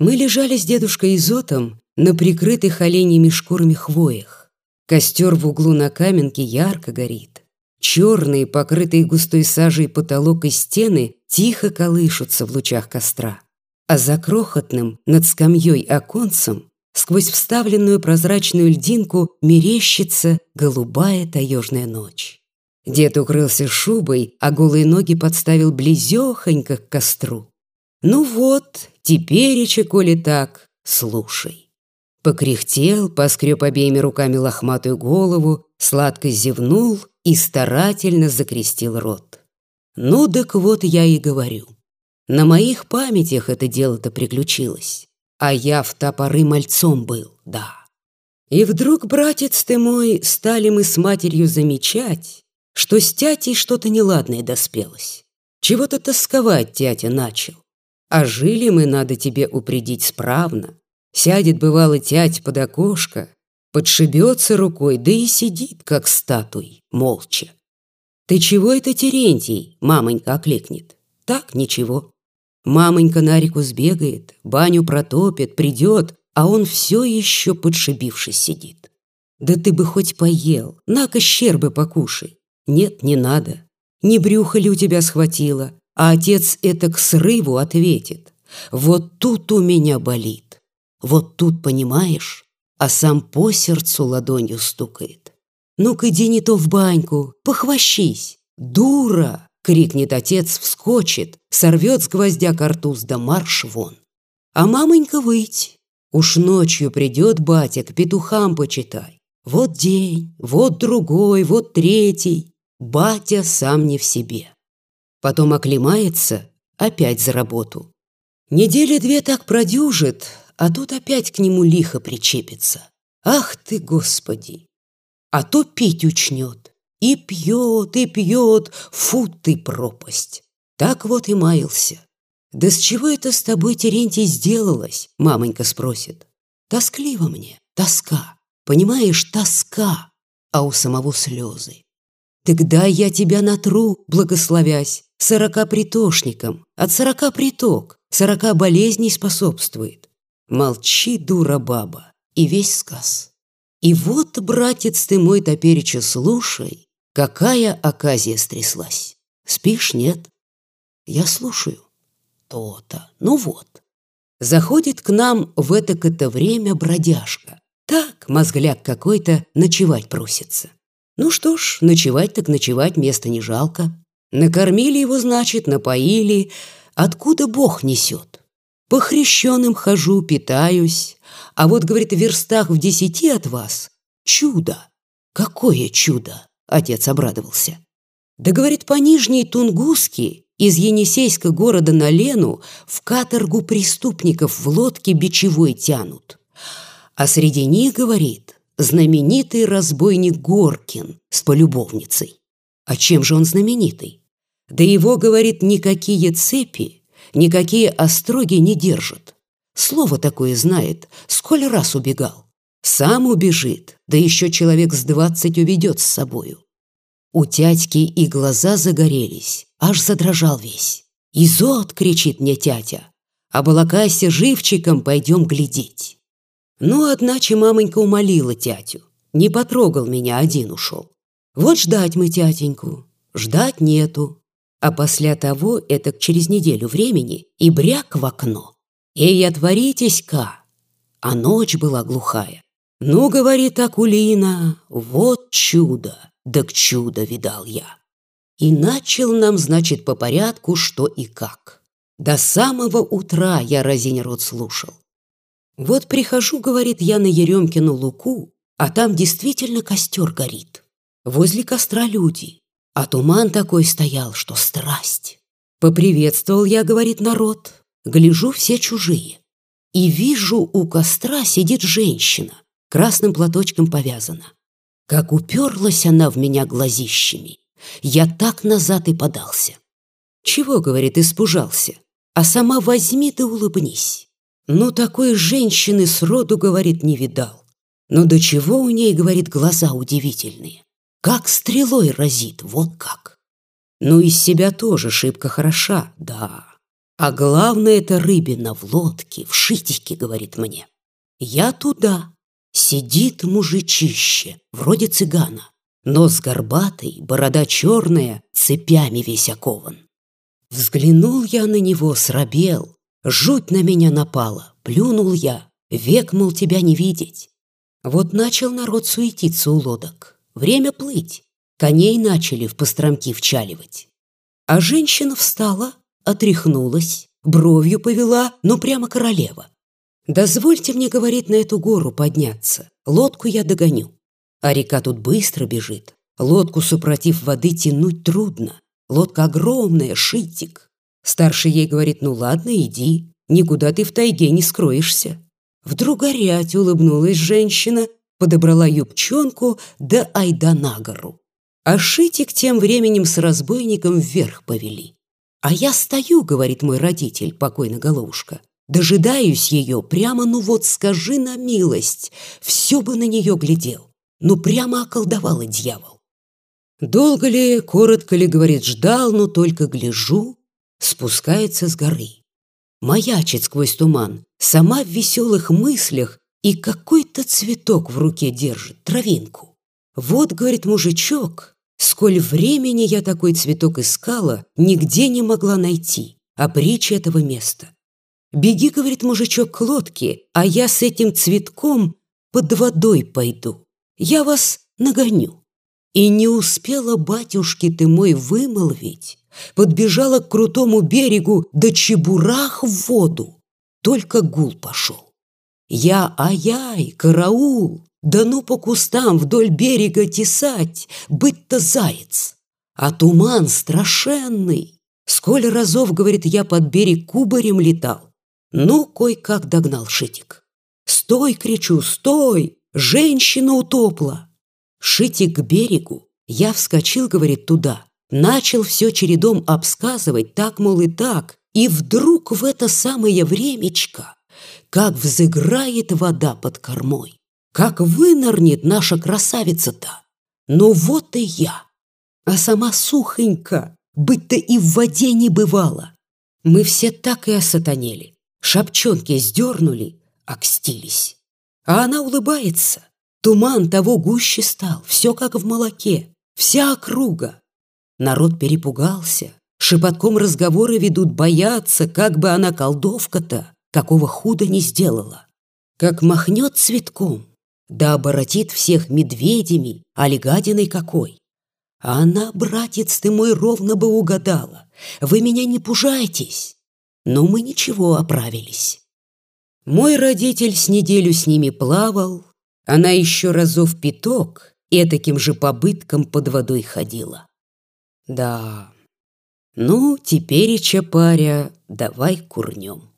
Мы лежали с дедушкой Изотом на прикрытых оленями шкурами хвоях. Костер в углу на каменке ярко горит. Черные, покрытые густой сажей потолок и стены тихо колышутся в лучах костра. А за крохотным, над скамьей оконцем, сквозь вставленную прозрачную льдинку мерещится голубая таежная ночь. Дед укрылся шубой, а голые ноги подставил близехонько к костру. «Ну вот, теперь, коли так, слушай». Покряхтел, поскреб обеими руками лохматую голову, сладко зевнул и старательно закрестил рот. «Ну, так вот я и говорю. На моих памятях это дело-то приключилось, а я в топоры мальцом был, да. И вдруг, братец ты мой, стали мы с матерью замечать, что с тятей что-то неладное доспелось. Чего-то тосковать тятя начал. А жили мы, надо тебе упредить справно. Сядет, бывало, тять под окошко, подшибется рукой, да и сидит, как статуй, молча. «Ты чего это, Терентий?» — мамонька окликнет. «Так, ничего». Мамонька на реку сбегает, баню протопит, придет, а он все еще подшибившись сидит. «Да ты бы хоть поел, на-ка щербы покушай». «Нет, не надо. Не брюхо ли у тебя схватило?» А отец это к срыву ответит. «Вот тут у меня болит». Вот тут, понимаешь, а сам по сердцу ладонью стукает. «Ну-ка, иди не то в баньку, похвощись!» «Дура!» — крикнет отец, вскочит, сорвет с гвоздя картуз да марш вон. А мамонька выйти. Уж ночью придет батя, к петухам почитай. Вот день, вот другой, вот третий. Батя сам не в себе. Потом оклемается, опять за работу. Недели две так продюжит, а тут опять к нему лихо причепится. Ах ты, Господи! А то пить учнет. И пьет, и пьет, фу ты пропасть. Так вот и маялся. «Да с чего это с тобой, Терентий, сделалось?» Мамонька спросит. «Тоскливо мне, тоска. Понимаешь, тоска, а у самого слезы. Тогда я тебя натру, благословясь, сорока притошникам. От сорока приток, сорока болезней способствует. Молчи, дура баба, и весь сказ. И вот, братец ты мой топереча, слушай, какая оказия стряслась. Спишь, нет? Я слушаю. То-то, ну вот. Заходит к нам в это-то время бродяжка. Так, мозгляк какой-то, ночевать просится. Ну что ж, ночевать так ночевать, места не жалко. Накормили его, значит, напоили. Откуда Бог несет? По хрещеным хожу, питаюсь, а вот, говорит, в верстах в десяти от вас чудо. Какое чудо? Отец обрадовался. Да, говорит, по Нижней Тунгуске из Енисейска города на Лену в каторгу преступников в лодке бичевой тянут. А среди них, говорит, знаменитый разбойник Горкин с полюбовницей. А чем же он знаменитый? Да его, говорит, никакие цепи никакие остроги не держат. Слово такое знает, сколь раз убегал. Сам убежит, да еще человек с двадцать уведет с собою. У тятьки и глаза загорелись, аж задрожал весь. «Изот!» — кричит мне тятя. «Оболокайся живчиком, пойдем глядеть». Ну, одначе мамонька умолила тятю. Не потрогал меня, один ушел. Вот ждать мы тятеньку. Ждать нету. А после того, это через неделю времени, и бряк в окно. «Эй, отворитесь-ка!» А ночь была глухая. «Ну, — говорит Акулина, — вот чудо, да к чудо видал я». И начал нам, значит, по порядку, что и как. До самого утра я разинь рот слушал. Вот прихожу, говорит, я на Еремкину луку, а там действительно костер горит. Возле костра люди. А туман такой стоял, что страсть. Поприветствовал я, говорит народ, гляжу все чужие. И вижу, у костра сидит женщина, красным платочком повязана. Как уперлась она в меня глазищами, я так назад и подался. Чего, говорит, испужался? А сама возьми да улыбнись. Ну, такой женщины сроду, говорит, не видал. Но до чего у ней, говорит, глаза удивительные. Как стрелой разит, вот как. Ну, из себя тоже шибко хороша, да. А главное это рыбина в лодке, в шитике, говорит мне. Я туда. Сидит мужичище, вроде цыгана. Нос горбатый, борода черная, цепями весь окован. Взглянул я на него, срабел. Жуть на меня напала, плюнул я. Век, мол, тебя не видеть. Вот начал народ суетиться у лодок. Время плыть. Коней начали в постромки вчаливать. А женщина встала, отряхнулась, бровью повела, ну прямо королева. «Дозвольте мне, — говорит, — на эту гору подняться. Лодку я догоню. А река тут быстро бежит. Лодку, супротив воды, тянуть трудно. Лодка огромная, шитик. Старший ей говорит, ну ладно, иди, никуда ты в тайге не скроешься. Вдруг горять улыбнулась женщина, подобрала юбчонку, да айда на гору. А шитик тем временем с разбойником вверх повели. «А я стою», — говорит мой родитель, покойно головушка. «Дожидаюсь ее, прямо, ну вот скажи на милость, все бы на нее глядел. Ну прямо околдовала дьявол». Долго ли, коротко ли, говорит, ждал, но только гляжу, спускается с горы. Маячит сквозь туман, сама в веселых мыслях и какой-то цветок в руке держит, травинку. Вот, говорит мужичок, сколь времени я такой цветок искала, нигде не могла найти, а притча этого места. Беги, говорит мужичок, к лодке, а я с этим цветком под водой пойду. Я вас нагоню. И не успела, батюшки ты мой, вымолвить, подбежала к крутому берегу, да чебурах в воду. Только гул пошел. Я, ай-яй, караул, да ну по кустам вдоль берега тесать, быть-то заяц. А туман страшенный. Сколь разов, говорит, я под берег кубарем летал. Ну, кой-как догнал Шитик. «Стой!» — кричу, «стой! Женщина утопла!» Шитик к берегу, я вскочил, говорит, туда, начал все чередом обсказывать, так, мол, и так, и вдруг в это самое времечко, как взыграет вода под кормой, как вынырнет наша красавица-то. Ну вот и я, а сама сухонька, быть-то и в воде не бывало. Мы все так и осатанели, шапчонки сдернули, окстились. А она улыбается, Туман того гуще стал, все как в молоке, вся округа. Народ перепугался, шепотком разговоры ведут, боятся, как бы она колдовка-то, какого худа не сделала. Как махнет цветком, да оборотит всех медведями, а легадиной какой. А она, братец ты мой, ровно бы угадала. Вы меня не пужайтесь. Но мы ничего оправились. Мой родитель с неделю с ними плавал, она еще разов пяток и таким же побытком под водой ходила. Да, ну, теперь, паря, давай курнем.